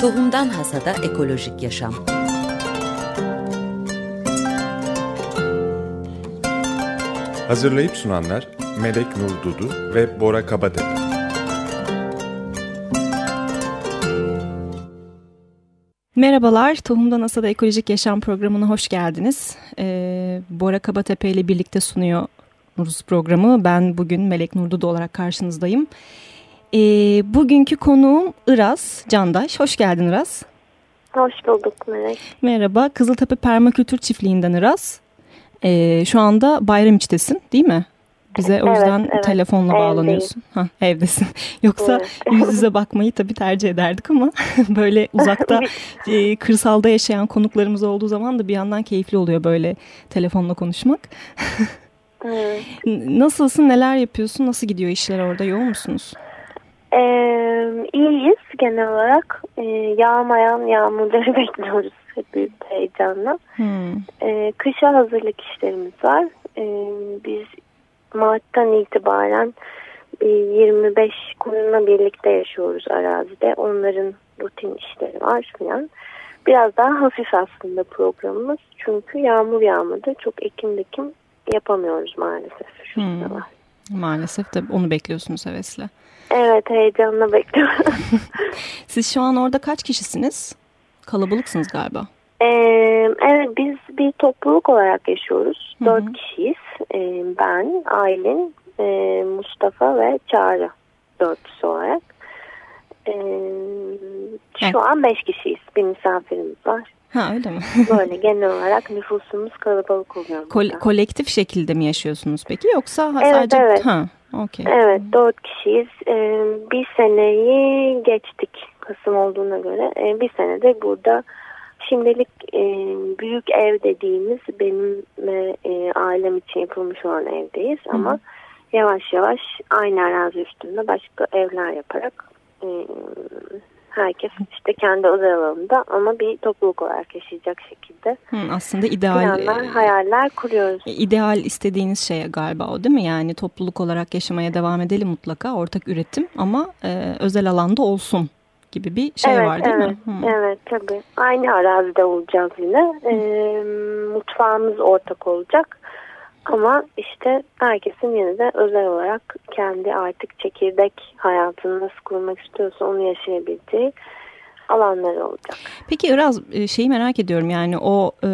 Tohumdan Hasada Ekolojik Yaşam Hazırlayıp sunanlar Melek Nur Dudu ve Bora Kabadepe. Merhabalar, Tohumdan Asada Ekolojik Yaşam programına hoş geldiniz. Ee, Bora Kabatepe ile birlikte sunuyoruz programı. Ben bugün Melek Nur Dudu olarak karşınızdayım. Ee, bugünkü konuğum Iraz Candaş. Hoş geldin Iraz. Hoş bulduk Melek. Merhaba, Kızıltepe Permakültür Çiftliği'nden Iraz. Ee, şu anda Bayramiç'tesin değil mi? Bize o yüzden evet, evet. telefonla Evdeyim. bağlanıyorsun. Ha, evdesin. Yoksa Evet. yüz yüze bakmayı tabii tercih ederdik ama böyle uzakta e, kırsalda yaşayan konuklarımız olduğu zaman da bir yandan keyifli oluyor böyle telefonla konuşmak. Evet. Nasılsın, neler yapıyorsun, nasıl gidiyor işler orada, yoğun musunuz? Ee, iyiyiz genel olarak. Ee, yağmayan yağmurları bekliyoruz hep büyük heyecanla. Hmm. Ee, kışa hazırlık işlerimiz var. Ee, biz Mart'tan itibaren e, 25 koyunla birlikte yaşıyoruz arazide. Onların rutin işleri var filan. Biraz daha hafif aslında programımız. Çünkü yağmur yağmadı. Çok ekim dikim yapamıyoruz maalesef şu Hmm. sıralar. Maalesef de onu bekliyorsunuz hevesle. Evet heyecanla bekliyorum. Siz şu an orada kaç kişisiniz? Kalabalıksınız galiba. Ee, evet biz bir topluluk olarak yaşıyoruz. Hı hı. Dört kişiyiz. Ee, ben, Aylin, e, Mustafa ve Çağrı dörtlüsü olarak. Ee, Evet. şu an beş kişiyiz. Bir misafirimiz var. Ha öyle mi? Böyle genel olarak nüfusumuz kalabalık oluyor. Kol- kolektif şekilde mi yaşıyorsunuz peki yoksa Evet, sadece evet. ha okey. Evet dört kişiyiz. Ee, bir seneyi geçtik Kasım olduğuna göre. Ee, bir senedir burada şimdilik e, büyük ev dediğimiz benim ve e, ailem için yapılmış olan evdeyiz. Ama yavaş yavaş aynı arazi üstünde başka evler yaparak e, herkes işte kendi özel alanında ama bir topluluk olarak yaşayacak şekilde Hı, aslında ideal planlar, e, hayaller kuruyoruz. ideal istediğiniz şey galiba o değil mi? Yani topluluk olarak yaşamaya devam edelim mutlaka ortak üretim ama e, özel alanda olsun gibi bir şey evet, var değil evet, mi? Hı. Evet tabii. Aynı arazide olacağız yine. Ee, mutfağımız ortak olacak. Ama işte herkesin yine de özel olarak kendi artık çekirdek hayatını nasıl kurmak istiyorsa onu yaşayabileceği alanlar olacak. Peki Iraz e, şeyi merak ediyorum yani o e,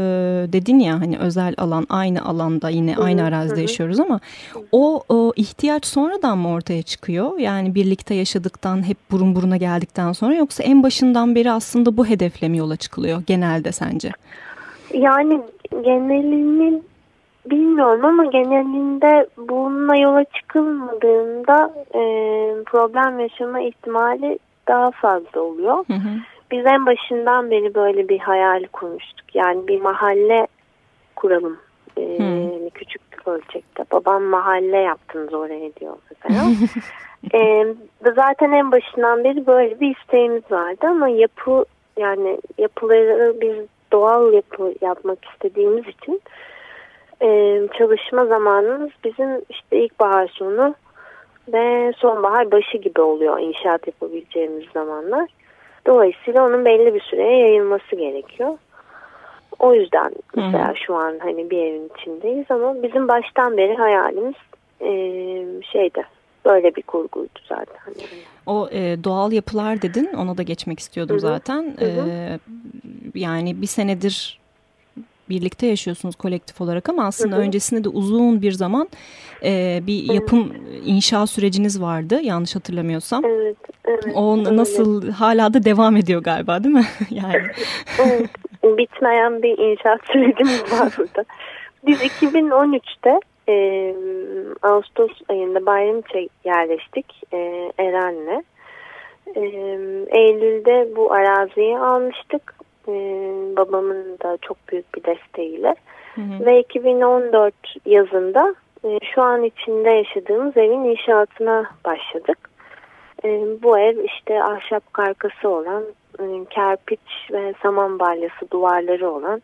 dedin ya hani özel alan aynı alanda yine Hı hı, aynı arazide hı hı. yaşıyoruz ama o, o ihtiyaç sonradan mı ortaya çıkıyor? Yani birlikte yaşadıktan hep burun buruna geldikten sonra yoksa en başından beri aslında bu hedefle mi yola çıkılıyor genelde sence? Yani genelini bilmiyorum ama genelinde bununla yola çıkılmadığında e, problem yaşama ihtimali daha fazla oluyor. Hı hı. Biz en başından beri böyle bir hayal kurmuştuk. Yani bir mahalle kuralım. Ee, Hmm. Küçük ölçekte. Babam mahalle yaptınız oraya diyor mesela. Ee, zaten en başından beri böyle bir isteğimiz vardı ama yapı yani yapıları biz doğal yapı yapmak istediğimiz için e, çalışma zamanımız bizim işte ilkbahar sonu ve sonbahar başı gibi oluyor inşaat yapabileceğimiz zamanlar. Dolayısıyla onun belli bir süreye yayılması gerekiyor. O yüzden mesela şu an hani bir evin içindeyiz ama bizim baştan beri hayalimiz e, şeydi böyle bir kurguydu zaten. O e, doğal yapılar dedin ona da geçmek istiyordum Hı hı, zaten. hı hı. E, yani bir senedir birlikte yaşıyorsunuz kolektif olarak ama aslında Hı hı. öncesinde de uzun bir zaman e, bir yapım inşa süreciniz vardı yanlış hatırlamıyorsam. Evet, evet. O nasıl hala da devam ediyor galiba değil mi? yani Evet, bitmeyen bir inşaat sürecimiz var burada. Biz 2013'te e, Ağustos ayında Bayramç'a yerleştik e, Eren'le. E, Eylül'de bu araziyi almıştık. E, babamın da çok büyük bir desteğiyle. Hı hı. Ve 2014 yazında e, şu an içinde yaşadığımız evin inşaatına başladık. E, bu ev işte ahşap karkası olan, e, kerpiç ve saman balyası duvarları olan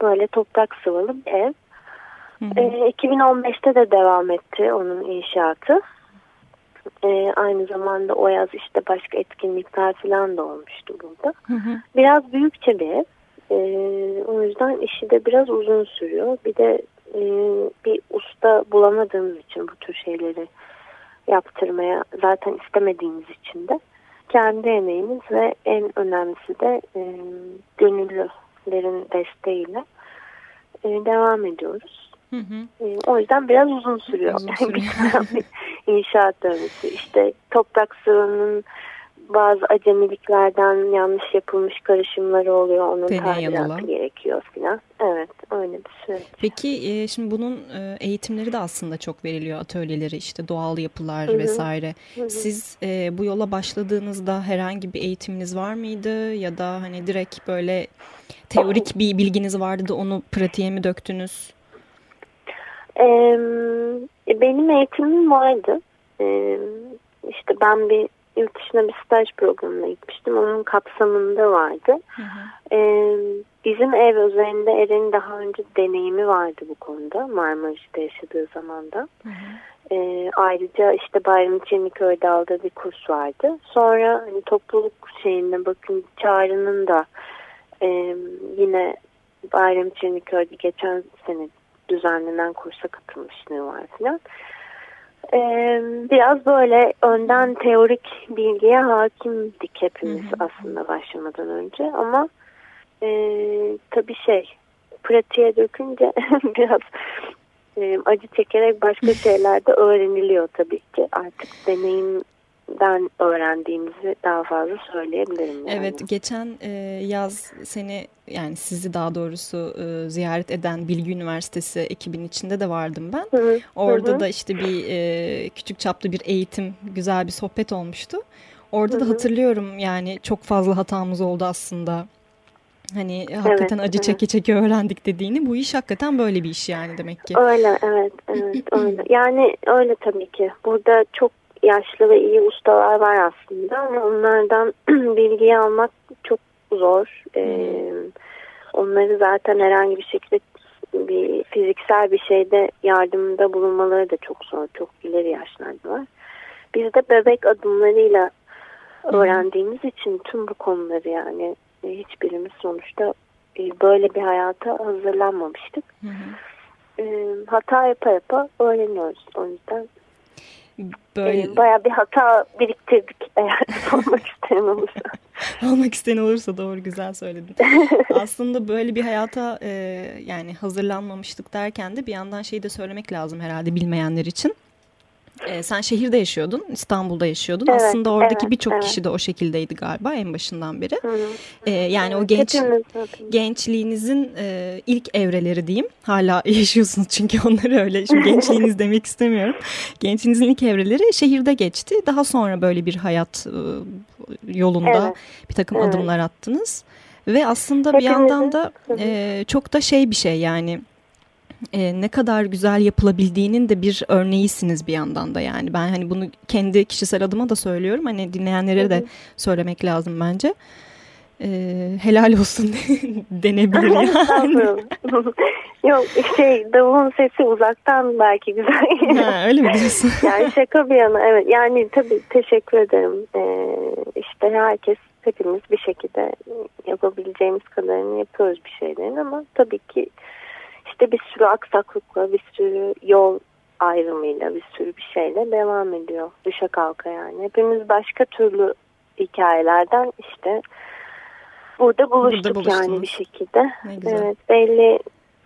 böyle toprak sıvalı bir ev. Hı hı. E, 2015'te de devam etti onun inşaatı. E, aynı zamanda o yaz işte başka etkinlikler falan da olmuştu burada. Hı hı. Biraz büyükçe bir ev. E, o yüzden işi de biraz uzun sürüyor. Bir de e, bir usta bulamadığımız için bu tür şeyleri yaptırmaya zaten istemediğimiz için de kendi emeğimiz ve en önemlisi de e, gönüllülerin desteğiyle e, devam ediyoruz. Hı hı. E, o yüzden biraz uzun sürüyor. Uzun sürüyor. inşaat döngüsü. İşte toprak sıvının bazı acemiliklerden yanlış yapılmış karışımları oluyor. Onun tadilatı gerekiyor filan. Evet öyle bir süreç. Peki e, şimdi bunun e, eğitimleri de aslında çok veriliyor. Atölyeleri işte doğal yapılar Hı -hı. vesaire. Hı -hı. Siz e, bu yola başladığınızda herhangi bir eğitiminiz var mıydı? Ya da hani direkt böyle teorik bir bilginiz vardı da onu pratiğe mi döktünüz? Benim eğitimim vardı. İşte ben bir yurt dışına bir staj programına gitmiştim. Onun kapsamında vardı. Hı hı. Ee, bizim ev üzerinde Eren'in daha önce deneyimi vardı bu konuda. Marmaris'te yaşadığı zamanda. Hı hı. Ee, ayrıca işte Bayram Çeniköy'de aldığı bir kurs vardı. Sonra hani topluluk şeyinde bakın Çağrı'nın da e, yine Bayram Çeniköy'de geçen sene düzenlenen kursa katılmışlığı var filan. Ee, biraz böyle önden teorik bilgiye hakimdik hepimiz hı hı. aslında başlamadan önce ama e, tabii şey pratiğe dökünce biraz e, acı çekerek başka şeyler de öğreniliyor tabii ki artık deneyim den öğrendiğimizi daha fazla söyleyebilirim. Yani. Evet geçen e, yaz seni yani sizi daha doğrusu e, ziyaret eden Bilgi Üniversitesi ekibin içinde de vardım ben. Hı hı. Orada hı. da işte bir e, küçük çaplı bir eğitim güzel bir sohbet olmuştu. Orada hı hı. da hatırlıyorum yani çok fazla hatamız oldu aslında. Hani evet, hakikaten acı evet. çeke çeke öğrendik dediğini bu iş hakikaten böyle bir iş yani demek ki. Öyle evet evet öyle. Yani öyle tabii ki. Burada çok yaşlı ve iyi ustalar var aslında ama onlardan bilgiyi almak çok zor. Ee, onları zaten herhangi bir şekilde bir fiziksel bir şeyde yardımında bulunmaları da çok zor. Çok ileri yaşlarda var. Biz de bebek adımlarıyla öğrendiğimiz için tüm bu konuları yani hiçbirimiz sonuçta e, böyle bir hayata hazırlanmamıştık. Hı hı. E, hata yapa yapa öğreniyoruz. O yüzden Böyle... Ee, bayağı bir hata biriktirdik eğer olmak isteyen olursa. olmak isteyen olursa doğru güzel söyledin. Aslında böyle bir hayata e, yani hazırlanmamıştık derken de bir yandan şeyi de söylemek lazım herhalde bilmeyenler için. E, sen şehirde yaşıyordun, İstanbul'da yaşıyordun. Evet, Aslında oradaki evet, birçok evet. kişi de o şekildeydi galiba en başından beri. Hı E, yani o genç gençliğinizin e, ilk evreleri diyeyim. Hala yaşıyorsunuz çünkü onları öyle. Şimdi gençliğiniz demek istemiyorum. Gençliğinizin ilk evreleri şehirde geçti. Daha sonra böyle bir hayat e, yolunda evet. bir takım evet. adımlar attınız. Ve aslında Hepimizin. bir yandan da e, çok da şey bir şey yani e, ne kadar güzel yapılabildiğinin de bir örneğisiniz bir yandan da yani. Ben hani bunu kendi kişisel adıma da söylüyorum. Hani dinleyenlere de söylemek lazım bence. E, helal olsun denebilir yani. Yok şey davulun sesi uzaktan belki güzel. ha, öyle mi diyorsun? yani şaka bir yana evet yani tabii teşekkür ederim. Ee, işte herkes hepimiz bir şekilde yapabileceğimiz kadarını yapıyoruz bir şeylerin ama tabii ki işte bir sürü aksaklıkla, bir sürü yol ayrımıyla, bir sürü bir şeyle devam ediyor. Düşe kalka yani. Hepimiz başka türlü hikayelerden işte burada buluştuk burada yani bir şekilde. Evet, belli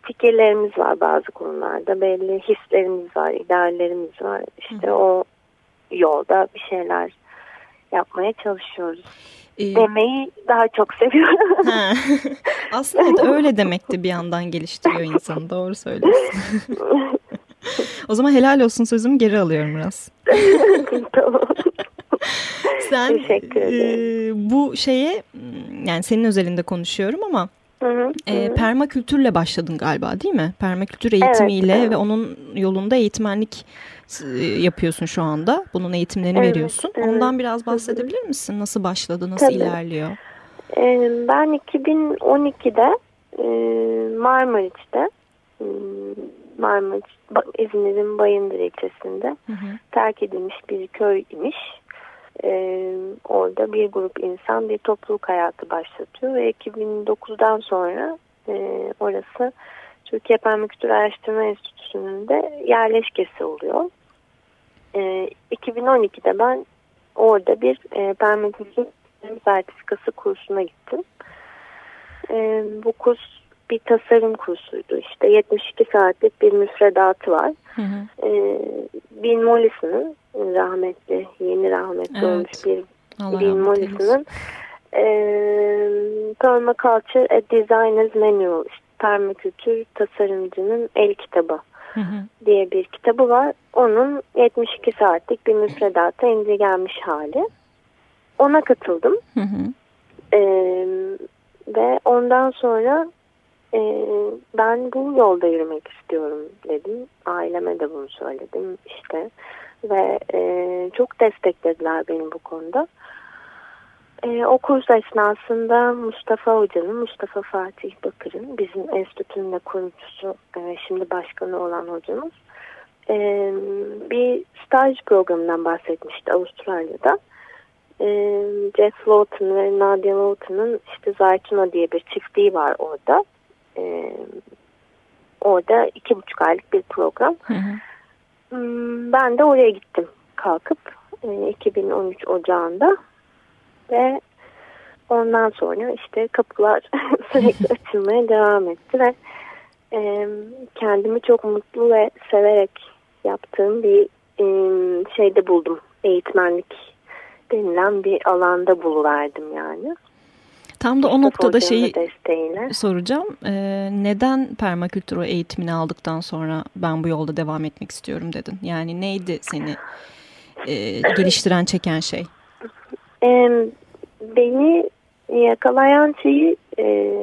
fikirlerimiz var bazı konularda, belli hislerimiz var, ideallerimiz var. İşte Hı. o yolda bir şeyler yapmaya çalışıyoruz. Ee, Demeyi daha çok seviyorum. Ha. Aslında öyle demekti bir yandan geliştiriyor insanı. Doğru söylüyorsun. o zaman helal olsun sözümü geri alıyorum biraz. tamam. Sen e, bu şeye yani senin özelinde konuşuyorum ama Hı hı, e, permakültürle başladın galiba değil mi? Permakültür eğitimiyle evet, evet. ve onun yolunda eğitmenlik yapıyorsun şu anda. Bunun eğitimlerini evet, veriyorsun. Evet. Ondan biraz bahsedebilir misin? Nasıl başladı, nasıl Tabii. ilerliyor? Ben 2012'de e, Marmaris'te e, Marmaris, İzmir'in Bayındır ilçesinde hı hı. terk edilmiş bir köy imiş. Ee, orada bir grup insan bir topluluk hayatı başlatıyor ve 2009'dan sonra e, orası Türkiye Permakültür Araştırma Enstitüsü'nün de yerleşkesi oluyor. E, 2012'de ben orada bir e, permakültür sertifikası kursuna gittim. E, bu kurs bir tasarım kursuydu. İşte 72 saatlik bir müfredatı var. Hı hı. E, Bill Mollison rahmetli, yeni rahmetli evet. olmuş bir Allah Bill Mollison'ın e, Permaculture A Designer's Manual işte permakültür tasarımcının el kitabı hı hı. diye bir kitabı var. Onun 72 saatlik bir müfredata indirgenmiş hali. Ona katıldım. Hı hı. Ee, ve ondan sonra e, ben bu yolda yürümek istiyorum dedim. Aileme de bunu söyledim işte. Ve e, çok desteklediler beni bu konuda. E, o kurs esnasında Mustafa Hoca'nın, Mustafa Fatih Bakır'ın, bizim enstitünün de kurucusu, e, şimdi başkanı olan hocamız, e, bir staj programından bahsetmişti Avustralya'da. E, Jeff Lawton ve Nadia Lawton'ın işte Zaytuna diye bir çiftliği var orada. E, orada iki buçuk aylık bir program. Hı hı. Hmm, ben de oraya gittim kalkıp e, 2013 Ocağı'nda ve ondan sonra işte kapılar sürekli açılmaya devam etti ve e, kendimi çok mutlu ve severek yaptığım bir e, şeyde buldum. Eğitmenlik denilen bir alanda buluverdim yani. Tam da o noktada şeyi desteğiyle. soracağım. Ee, neden permakültür eğitimini aldıktan sonra ben bu yolda devam etmek istiyorum dedin? Yani neydi seni e, geliştiren, çeken şey? Beni yakalayan şeyi e,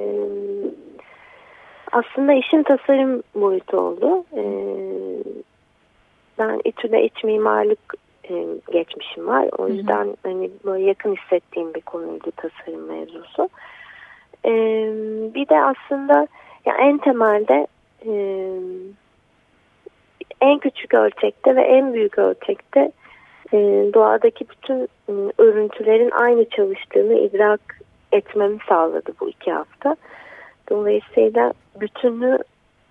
aslında işin tasarım boyutu oldu. E, ben İTÜ'de iç mimarlık e, geçmişim var. O yüzden hı hı. hani böyle yakın hissettiğim bir konuydu tasarım mevzusu. E, bir de aslında ya en temelde e, en küçük ölçekte ve en büyük ölçekte e, doğadaki bütün e, örüntülerin aynı çalıştığını idrak etmemi sağladı bu iki hafta. Dolayısıyla bütünü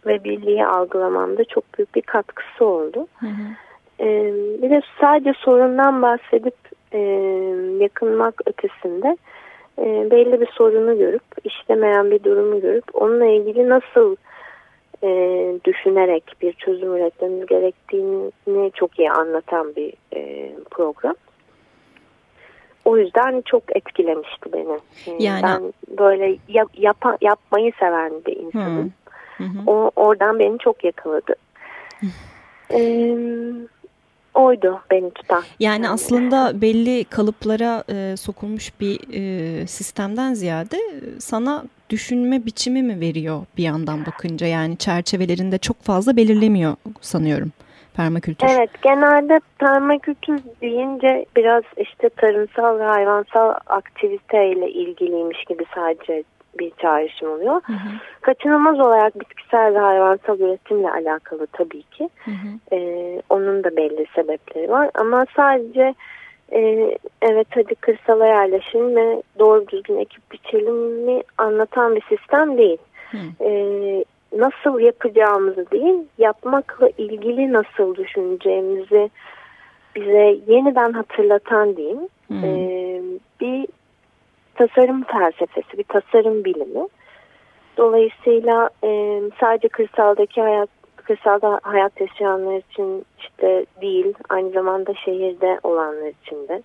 ve birliği algılamamda çok büyük bir katkısı oldu. Hı hı. E, bir de sadece sorundan bahsedip e, yakınmak ötesinde e, belli bir sorunu görüp, işlemeyen bir durumu görüp onunla ilgili nasıl e, düşünerek bir çözüm üretmemiz gerektiğini çok iyi anlatan bir program. O yüzden çok etkilemişti beni. E, yani... Ben böyle yap, yap, yapmayı seven bir insanım. Hı. Hı O, oradan beni çok yakaladı. ee, oydu beni tutan. Yani aslında belli kalıplara e, sokulmuş bir e, sistemden ziyade sana düşünme biçimi mi veriyor bir yandan bakınca? Yani çerçevelerinde çok fazla belirlemiyor sanıyorum permakültür. Evet genelde permakültür deyince biraz işte tarımsal ve hayvansal aktiviteyle ilgiliymiş gibi sadece bir çağrışım oluyor. Hı hı. Kaçınılmaz olarak bitkisel ve hayvansal üretimle alakalı tabii ki. Hı hı. Ee, onun da belli sebepleri var ama sadece e, evet hadi kırsala yerleşin ve doğru düzgün ekip biçelim mi anlatan bir sistem değil. Hı. Ee, nasıl yapacağımızı değil, yapmakla ilgili nasıl düşüneceğimizi bize yeniden hatırlatan diyeyim. Hmm. Ee, bir tasarım felsefesi, bir tasarım bilimi. Dolayısıyla e, sadece kırsaldaki hayat, kırsalda hayat yaşayanlar için işte değil, aynı zamanda şehirde olanlar için de.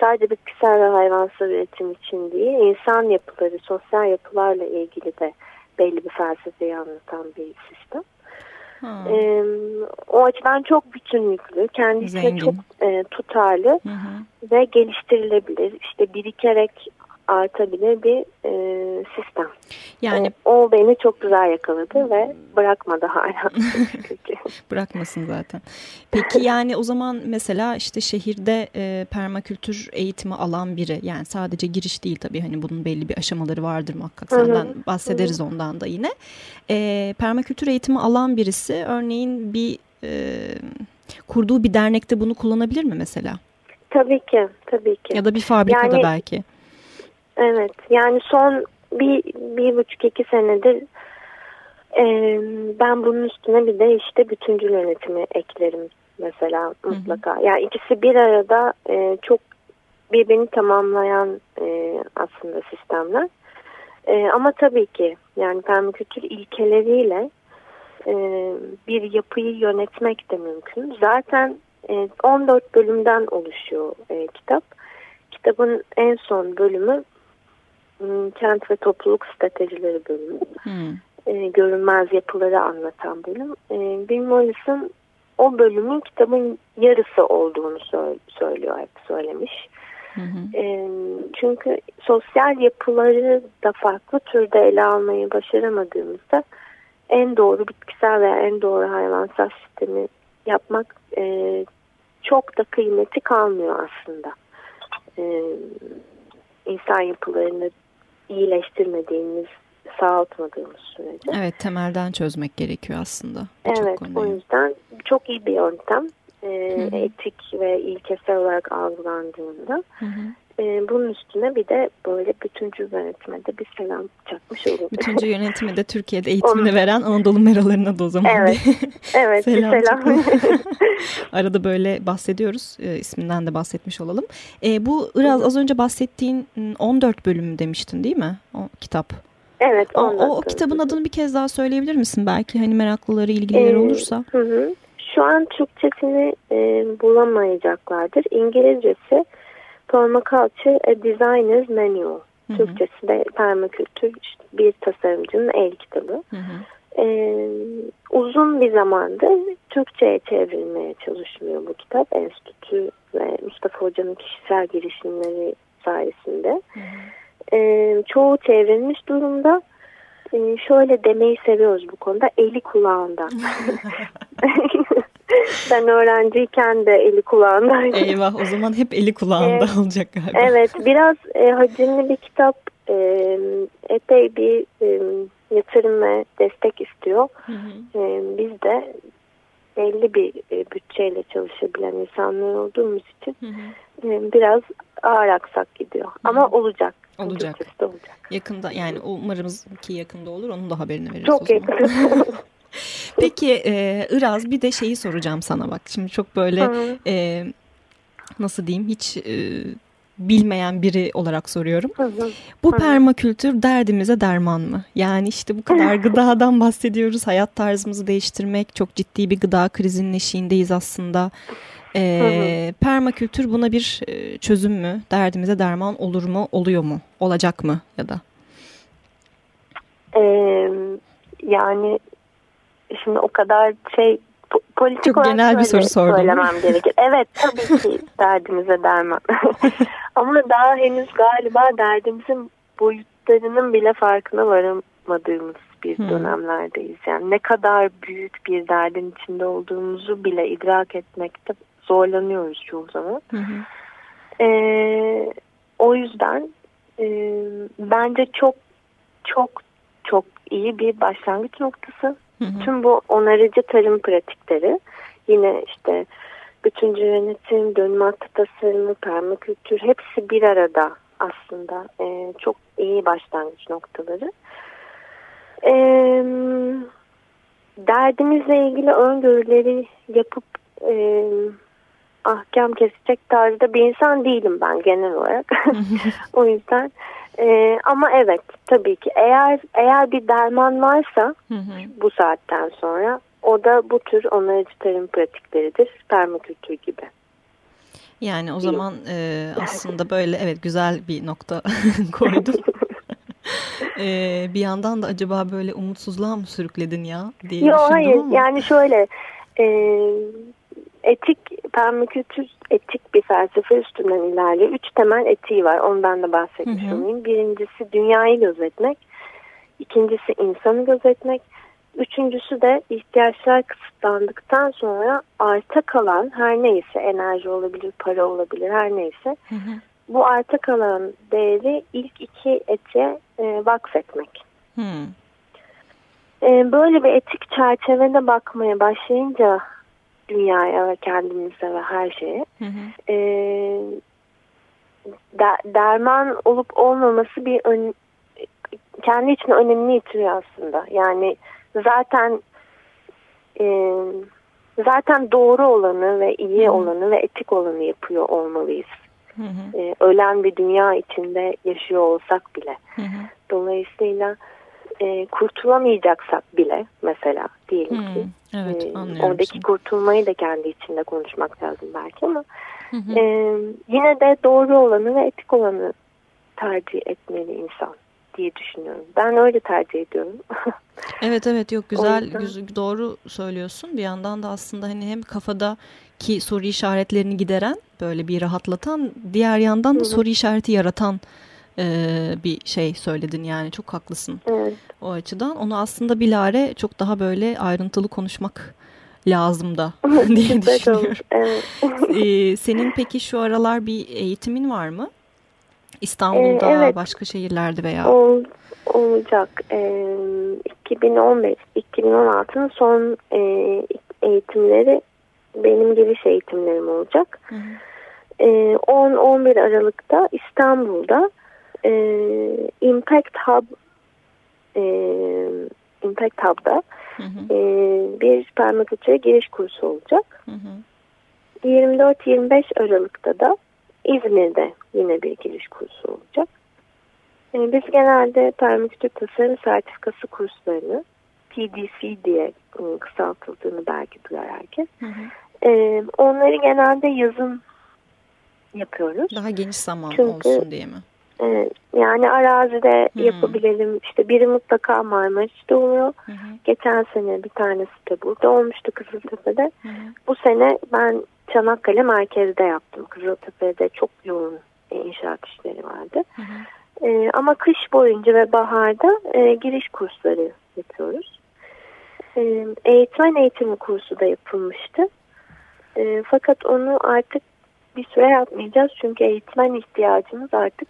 Sadece bitkisel ve hayvansal üretim için değil, insan yapıları, sosyal yapılarla ilgili de belli bir felsefeyi anlatan bir sistem. Hmm. E, o açıdan çok bütünlüklü, kendisi çok e, tutarlı hı hı. ve geliştirilebilir. İşte birikerek artabilir bir e, sistem. Yani o, o beni çok güzel yakaladı ve bırakmadı hala. Bırakmasın zaten. Peki yani o zaman mesela işte şehirde e, permakültür eğitimi alan biri yani sadece giriş değil tabii hani bunun belli bir aşamaları vardır muhakkak senden hı hı. bahsederiz hı hı. ondan da yine. E, permakültür eğitimi alan birisi örneğin bir e, kurduğu bir dernekte bunu kullanabilir mi mesela? Tabii ki, tabii ki. Ya da bir fabrikada yani, belki. Evet, yani son bir, bir buçuk iki senedir e, ben bunun üstüne bir de işte bütüncül yönetimi eklerim mesela mutlaka. Hı hı. Yani ikisi bir arada e, çok birbirini tamamlayan e, aslında sistemler. E, ama tabii ki yani permakültür ilkeleriyle e, bir yapıyı yönetmek de mümkün. Zaten e, 14 bölümden oluşuyor e, kitap. Kitabın en son bölümü kent ve topluluk stratejileri bölümü. Hmm. E, görünmez yapıları anlatan bölüm. E, Bill Mollis'in o bölümün kitabın yarısı olduğunu söylüyor hep söylemiş. Hı E, çünkü sosyal yapıları da farklı türde ele almayı başaramadığımızda en doğru bitkisel veya en doğru hayvansal sistemi yapmak e, çok da kıymeti kalmıyor aslında. E, insan yapılarını iyileştirmediğimiz, sağaltmadığımız sürece. Evet, temelden çözmek gerekiyor aslında. Evet, o yüzden çok iyi bir yöntem. E, etik ve ilkesel olarak algılandığında. Hı hı. E, bunun üstüne bir de böyle bütüncül yönetime de bir selam çakmış olur. Bütüncül yönetime de Türkiye'de eğitimini Onu... veren Anadolu meralarına da o zaman evet. evet, selam. selam. Arada böyle bahsediyoruz. E, isminden de bahsetmiş olalım. E, bu Iraz az önce bahsettiğin 14 bölüm demiştin değil mi? O kitap. Evet. O, o, o kitabın adını bir kez daha söyleyebilir misin? Belki hani meraklıları, ilgileri ee, olursa. Hı hı. Şu an Türkçesini e, bulamayacaklardır. İngilizcesi Permaculture A Designer's Manual. Hı hı. Türkçesi de permakültür bir tasarımcının el kitabı. Hı hı. Ee, uzun bir zamandır Türkçe'ye çevrilmeye çalışılıyor bu kitap. Enstitü ve Mustafa Hoca'nın kişisel girişimleri sayesinde. Hı hı. Ee, çoğu çevrilmiş durumda. Ee, şöyle demeyi seviyoruz bu konuda. Eli kulağında. ben öğrenciyken de eli kulağındaydı. Eyvah o zaman hep eli kulağında ee, olacak galiba. Evet biraz e, hacimli bir kitap e, epey bir e, yatırım ve destek istiyor. Hı hı. E, biz de belli bir e, bütçeyle çalışabilen insanlar olduğumuz için hı hı. E, biraz ağır aksak gidiyor. Hı hı. Ama olacak. Olacak. olacak. Yakında yani umarımız ki yakında olur. Onun da haberini veririz Çok yakın. Peki e, Iraz bir de şeyi soracağım sana bak. Şimdi çok böyle e, nasıl diyeyim hiç e, bilmeyen biri olarak soruyorum. Bu permakültür derdimize derman mı? Yani işte bu kadar gıdadan bahsediyoruz. Hayat tarzımızı değiştirmek çok ciddi bir gıda krizinin eşiğindeyiz aslında. Ee, permakültür buna bir çözüm mü? Derdimize derman olur mu? Oluyor mu? Olacak mı ya da? Ee, yani şimdi o kadar şey politik Çok olarak genel bir soru sordum. Söylemem gerekir. Evet tabii ki derdimize derman. Ama daha henüz galiba derdimizin boyutlarının bile farkına varamadığımız bir hmm. dönemlerdeyiz. Yani ne kadar büyük bir derdin içinde olduğumuzu bile idrak etmekte zorlanıyoruz çoğu zaman. Ee, o yüzden e, bence çok çok çok iyi bir başlangıç noktası. Hı hı. Tüm bu onarıcı tarım pratikleri yine işte bütüncül yönetim, dönüm hattı tasarımı, permakültür hepsi bir arada aslında e, çok iyi başlangıç noktaları. E, derdimizle ilgili öngörüleri yapıp e, ahkam kesecek tarzda bir insan değilim ben genel olarak. o yüzden ee, ama evet tabii ki eğer eğer bir derman varsa hı hı. bu saatten sonra o da bu tür onarıcı tarım pratikleridir permakültür gibi. Yani o zaman e, aslında böyle evet güzel bir nokta koydum. e, bir yandan da acaba böyle umutsuzluğa mı sürükledin ya diye Yok, hayır ama. yani şöyle e, etik permakültür etik bir felsefe üstünden ilerliyor. Üç temel etiği var. Ondan da bahsetmiş hı hı. olayım. Birincisi dünyayı gözetmek. ikincisi insanı gözetmek. Üçüncüsü de ihtiyaçlar kısıtlandıktan sonra arta kalan her neyse enerji olabilir, para olabilir her neyse hı hı. bu arta kalan değeri ilk iki etiye e, vakfetmek. Hı. E, böyle bir etik çerçevede bakmaya başlayınca dünyaya ve kendimize ve her şeye hı hı. E, de, derman olup olmaması bir ön, kendi içinde önemini yitiriyor aslında. Yani zaten e, zaten doğru olanı ve iyi hı olanı ve etik olanı yapıyor olmalıyız. Hı hı. E, ölen bir dünya içinde yaşıyor olsak bile. Hı hı. Dolayısıyla e, kurtulamayacaksak bile mesela diyelim ki evet, e, oradaki şimdi. kurtulmayı da kendi içinde konuşmak lazım belki ama hı hı. E, yine de doğru olanı ve etik olanı tercih etmeli insan diye düşünüyorum. Ben öyle tercih ediyorum. evet evet yok güzel yüzden... doğru söylüyorsun. Bir yandan da aslında hani hem kafada ki soru işaretlerini gideren böyle bir rahatlatan diğer yandan da Hı -hı. soru işareti yaratan e, bir şey söyledin yani çok haklısın. Evet. O açıdan onu aslında bilare çok daha böyle ayrıntılı konuşmak lazım da diye düşünüyorum. Evet. ee, senin peki şu aralar bir eğitimin var mı? İstanbul'da, ee, evet. başka şehirlerde veya? Ol, olacak. Ee, 2015-2016'nın son e, eğitimleri benim giriş eğitimlerim olacak. Ee, 10-11 Aralık'ta İstanbul'da e, Impact Hub e, Impact Hub'da hı hı. E, bir permakültüre giriş kursu olacak. 24-25 Aralık'ta da İzmir'de yine bir giriş kursu olacak. E, biz genelde permakültür tasarım sertifikası kurslarını PDC diye e, kısaltıldığını belki duyar herkes. Hı hı. E, onları genelde yazın yapıyoruz. Daha geniş zaman Çünkü, olsun diye mi? Evet, yani arazide hmm. yapabilelim. İşte biri mutlaka Marmaris'te oluyor. Hmm. Geçen sene bir tanesi de burada olmuştu Kızıltepe'de. Hmm. Bu sene ben Çanakkale merkezde yaptım. Kızıltepe'de çok yoğun inşaat işleri vardı. Hmm. Ee, ama kış boyunca ve baharda e, giriş kursları yapıyoruz. E, eğitmen eğitimi kursu da yapılmıştı. E, fakat onu artık bir süre yapmayacağız. Çünkü eğitmen ihtiyacımız artık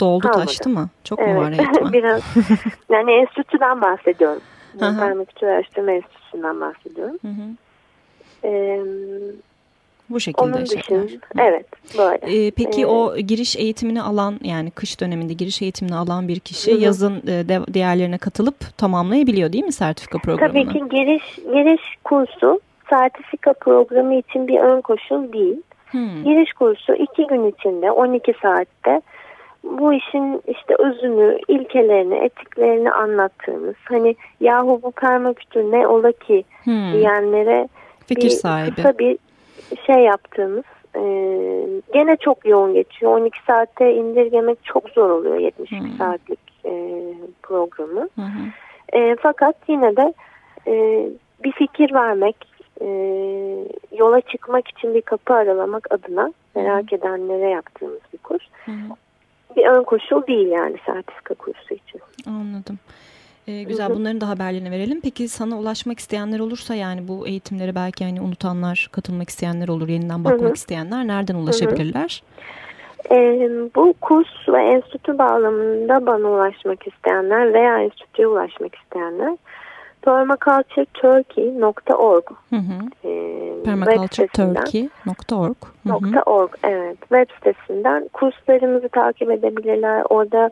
Doldu kalmadı. taştı mı? Çok evet. mu var eğitmen? Biraz. Yani enstitüden bahsediyorum. Permakültür Araştırma Enstitüsü'nden bahsediyorum. Hı hı. Ee, bu şekilde Onun şeyler. Dışında, evet böyle. Ee, peki ee, o giriş eğitimini alan yani kış döneminde giriş eğitimini alan bir kişi hı. yazın e, de, diğerlerine katılıp tamamlayabiliyor değil mi sertifika programını? Tabii ki giriş giriş kursu sertifika programı için bir ön koşul değil. Hmm. Giriş kursu iki gün içinde 12 saatte bu işin işte özünü, ilkelerini, etiklerini anlattığımız hani yahu bu permakültür ne ola ki hmm. diyenlere Fikir bir, sahibi. kısa bir şey yaptığımız e, gene çok yoğun geçiyor. 12 saatte indirgemek çok zor oluyor 72 hmm. saatlik e, programı. Hmm. E, fakat yine de e, bir fikir vermek, e, yola çıkmak için bir kapı aralamak adına merak edenlere yaptığımız bir kurs. Hmm bir ön koşul değil yani sertifika kursu için. Anladım. Ee, güzel bunların da haberlerini verelim. Peki sana ulaşmak isteyenler olursa yani bu eğitimleri belki hani unutanlar, katılmak isteyenler olur, yeniden bakmak Hı -hı. isteyenler nereden ulaşabilirler? Hı -hı. Ee, bu kurs ve enstitü bağlamında bana ulaşmak isteyenler veya enstitüye ulaşmak isteyenler permacultureturkey.org e, permacultureturkey.org .org evet web sitesinden kurslarımızı takip edebilirler. Orada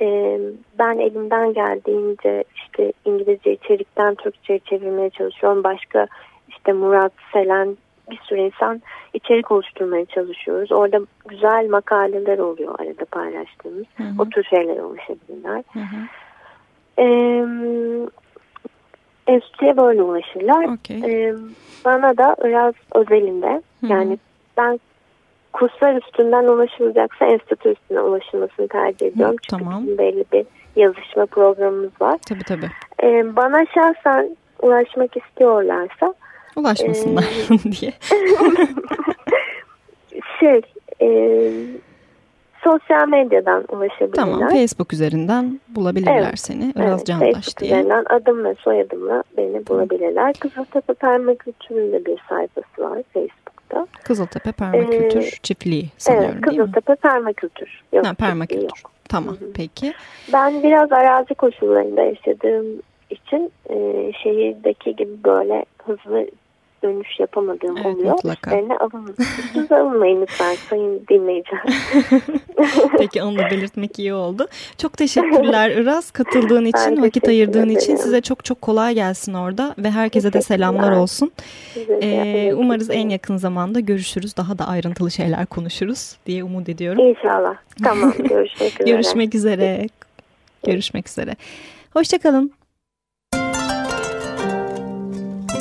e, ben elimden geldiğince işte İngilizce içerikten Türkçe çevirmeye çalışıyorum. Başka işte Murat, Selen bir sürü insan içerik oluşturmaya çalışıyoruz. Orada güzel makaleler oluyor arada paylaştığımız. Hı hı. O tür şeylere ulaşabilirler. Hı hı. Ee, enstitüye böyle ulaşırlar. Okay. Ee, bana da biraz özelinde -hı. yani ben kurslar üstünden ulaşılacaksa enstitü üstüne ulaşılmasını tercih ediyorum. Hı, Çünkü tamam. bizim belli bir yazışma programımız var. Tabii tabii. Ee, bana şahsen ulaşmak istiyorlarsa ulaşmasınlar e, diye. şey e, sosyal medyadan ulaşabilirler. Tamam Facebook üzerinden bulabilirler Evet, seni. Iraz Evet, Candaş Facebook diye. üzerinden adım ve soyadımla beni bulabilirler. Kızıltepe Permakültür'ün de bir sayfası var Facebook'ta. Kızıltepe Permakültür Ee, Çiftliği sanıyorum Evet? Kızıltepe Permakültür. Yok, Ha, permakültür. yok. Tamam Hı hı. peki. Ben biraz arazi koşullarında yaşadığım için e, şehirdeki gibi böyle hızlı dönüş yapamadığım Evet, oluyor. mutlaka. Üzerine alın, siz alınmayın lütfen sayın dinleyiciler. Peki onu da belirtmek iyi oldu. Çok teşekkürler Iraz katıldığın için, vakit ayırdığın için. ederim. Size çok çok kolay gelsin orada ve herkese de selamlar olsun. Ee, umarız en yakın zamanda görüşürüz. Daha da ayrıntılı şeyler konuşuruz diye umut ediyorum. İnşallah. Tamam görüşmek üzere. Görüşmek üzere. Görüşmek üzere. Hoşçakalın.